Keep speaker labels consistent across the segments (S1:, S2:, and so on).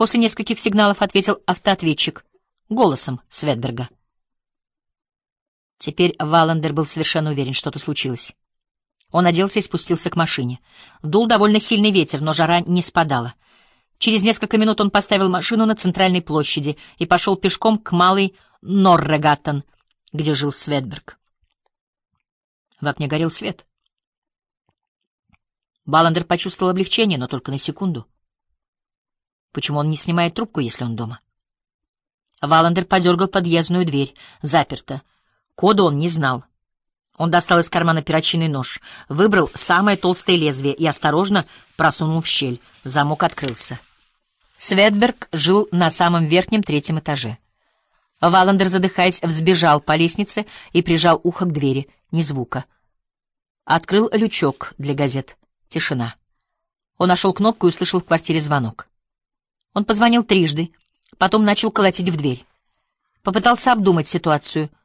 S1: После нескольких сигналов ответил автоответчик голосом Светберга. Теперь Валандер был совершенно уверен, что-то случилось. Он оделся и спустился к машине. Дул довольно сильный ветер, но жара не спадала. Через несколько минут он поставил машину на центральной площади и пошел пешком к малой Норрегаттен, где жил Светберг. В окне горел свет. Баландер почувствовал облегчение, но только на секунду. Почему он не снимает трубку, если он дома? Валандер подергал подъездную дверь. Заперто. Кода он не знал. Он достал из кармана перочинный нож, выбрал самое толстое лезвие и осторожно просунул в щель. Замок открылся. Светберг жил на самом верхнем третьем этаже. Валандер, задыхаясь, взбежал по лестнице и прижал ухо к двери. Ни звука. Открыл лючок для газет. Тишина. Он нашел кнопку и услышал в квартире звонок. Он позвонил трижды, потом начал колотить в дверь. Попытался обдумать ситуацию —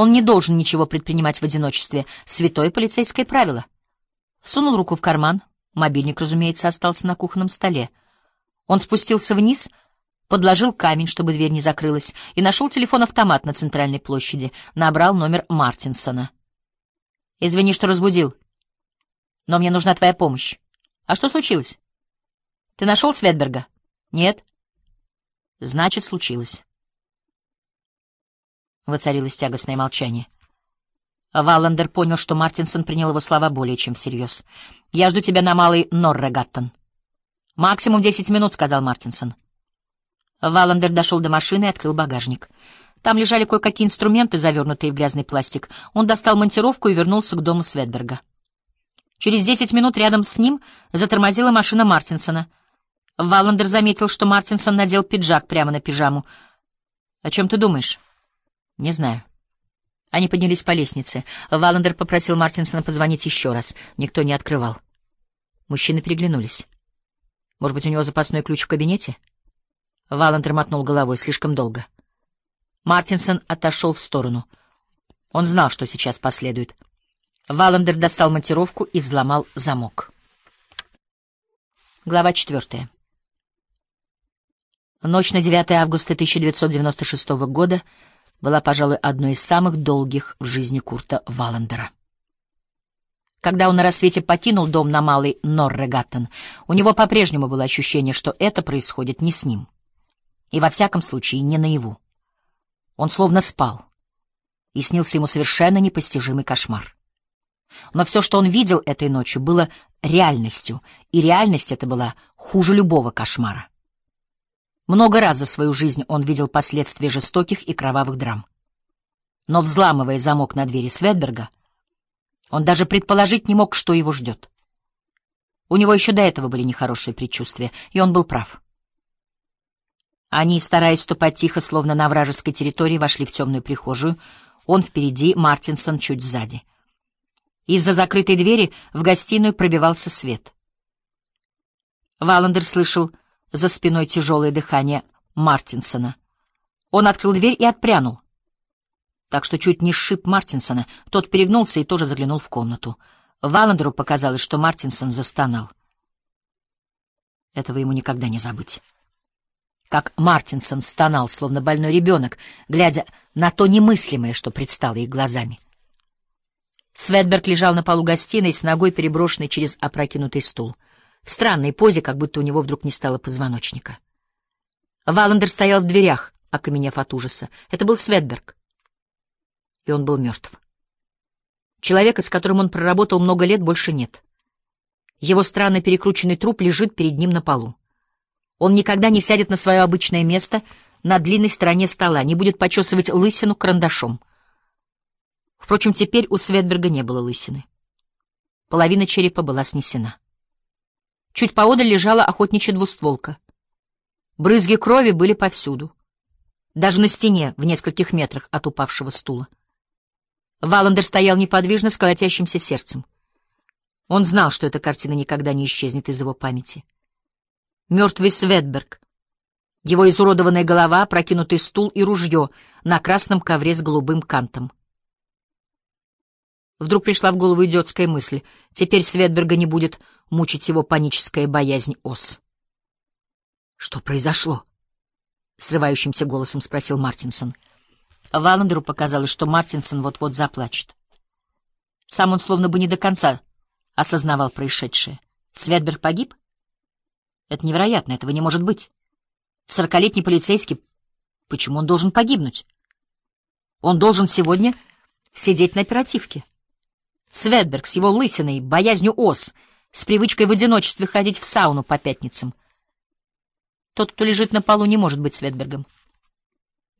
S1: он не должен ничего предпринимать в одиночестве. Святое полицейское правило. Сунул руку в карман. Мобильник, разумеется, остался на кухонном столе. Он спустился вниз, подложил камень, чтобы дверь не закрылась, и нашел телефон-автомат на центральной площади. Набрал номер Мартинсона. «Извини, что разбудил. Но мне нужна твоя помощь. А что случилось? Ты нашел Светберга? Нет? Значит, случилось. Воцарилось тягостное молчание. Валлендер понял, что Мартинсон принял его слова более чем всерьез. «Я жду тебя на малый Норрегаттон». «Максимум десять минут», — сказал Мартинсон. Валлендер дошел до машины и открыл багажник. Там лежали кое-какие инструменты, завернутые в грязный пластик. Он достал монтировку и вернулся к дому Светберга. Через десять минут рядом с ним затормозила машина Мартинсона. Валлендер заметил, что Мартинсон надел пиджак прямо на пижаму. «О чем ты думаешь?» Не знаю. Они поднялись по лестнице. Валандер попросил Мартинсона позвонить еще раз. Никто не открывал. Мужчины переглянулись. Может быть, у него запасной ключ в кабинете? Валандер мотнул головой слишком долго. Мартинсон отошел в сторону. Он знал, что сейчас последует. Валандер достал монтировку и взломал замок. Глава четвертая. Ночь на 9 августа 1996 года — была, пожалуй, одной из самых долгих в жизни Курта Валандера. Когда он на рассвете покинул дом на Малый Норрегаттен, у него по-прежнему было ощущение, что это происходит не с ним. И во всяком случае не наяву. Он словно спал, и снился ему совершенно непостижимый кошмар. Но все, что он видел этой ночью, было реальностью, и реальность эта была хуже любого кошмара. Много раз за свою жизнь он видел последствия жестоких и кровавых драм. Но, взламывая замок на двери Светберга, он даже предположить не мог, что его ждет. У него еще до этого были нехорошие предчувствия, и он был прав. Они, стараясь ступать тихо, словно на вражеской территории, вошли в темную прихожую. Он впереди, Мартинсон чуть сзади. Из-за закрытой двери в гостиную пробивался свет. Валандер слышал за спиной тяжелое дыхание Мартинсона. Он открыл дверь и отпрянул. Так что чуть не сшиб Мартинсона. Тот перегнулся и тоже заглянул в комнату. Валандеру показалось, что Мартинсон застонал. Этого ему никогда не забыть. Как Мартинсон стонал, словно больной ребенок, глядя на то немыслимое, что предстало их глазами. Светберг лежал на полу гостиной с ногой, переброшенной через опрокинутый стул — в странной позе, как будто у него вдруг не стало позвоночника. Валандер стоял в дверях, окаменев от ужаса. Это был Светберг. И он был мертв. Человека, с которым он проработал много лет, больше нет. Его странно перекрученный труп лежит перед ним на полу. Он никогда не сядет на свое обычное место на длинной стороне стола, не будет почесывать лысину карандашом. Впрочем, теперь у Светберга не было лысины. Половина черепа была снесена. Чуть поодаль лежала охотничья двустволка. Брызги крови были повсюду. Даже на стене, в нескольких метрах от упавшего стула. Валандер стоял неподвижно с колотящимся сердцем. Он знал, что эта картина никогда не исчезнет из его памяти. Мертвый Светберг, его изуродованная голова, прокинутый стул и ружье на красном ковре с голубым кантом. Вдруг пришла в голову идиотская мысль. Теперь Светберга не будет мучить его паническая боязнь ос. Что произошло? Срывающимся голосом спросил Мартинсон. Валандеру показалось, что Мартинсон вот-вот заплачет. Сам он словно бы не до конца осознавал происшедшее. Светберг погиб? Это невероятно, этого не может быть. Сорокалетний полицейский, почему он должен погибнуть? Он должен сегодня сидеть на оперативке. Светберг с его лысиной, боязнью ос, с привычкой в одиночестве ходить в сауну по пятницам. Тот, кто лежит на полу, не может быть Светбергом.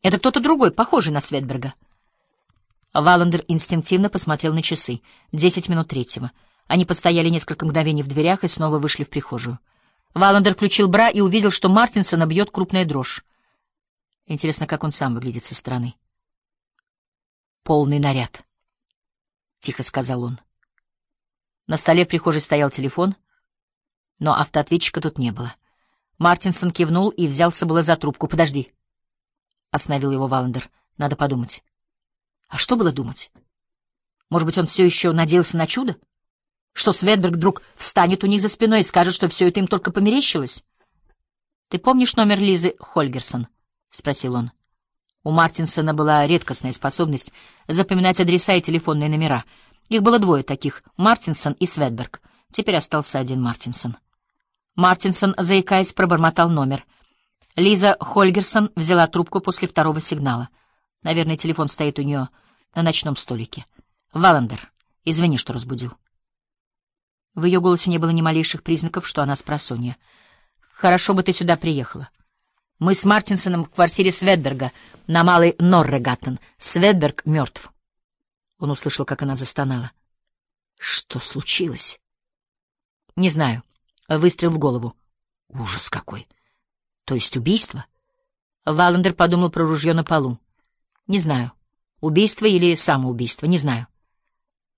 S1: Это кто-то другой, похожий на Светберга. Валандер инстинктивно посмотрел на часы. Десять минут третьего. Они постояли несколько мгновений в дверях и снова вышли в прихожую. Валандер включил бра и увидел, что Мартинсона бьет крупная дрожь. Интересно, как он сам выглядит со стороны. «Полный наряд», — тихо сказал он. На столе в прихожей стоял телефон, но автоответчика тут не было. Мартинсон кивнул и взялся было за трубку. «Подожди», — остановил его Валандер. «Надо подумать». А что было думать? Может быть, он все еще надеялся на чудо? Что Светберг вдруг встанет у них за спиной и скажет, что все это им только померещилось? «Ты помнишь номер Лизы Хольгерсон?» — спросил он. У Мартинсона была редкостная способность запоминать адреса и телефонные номера. Их было двое таких — Мартинсон и Светберг. Теперь остался один Мартинсон. Мартинсон, заикаясь, пробормотал номер. Лиза Хольгерсон взяла трубку после второго сигнала. Наверное, телефон стоит у нее на ночном столике. «Валандер, извини, что разбудил». В ее голосе не было ни малейших признаков, что она с просонья. «Хорошо бы ты сюда приехала. Мы с Мартинсоном в квартире Светберга на Малой Норрегаттен. Светберг мертв». Он услышал, как она застонала. «Что случилось?» «Не знаю. Выстрел в голову». «Ужас какой! То есть убийство?» Валандер подумал про ружье на полу. «Не знаю. Убийство или самоубийство, не знаю».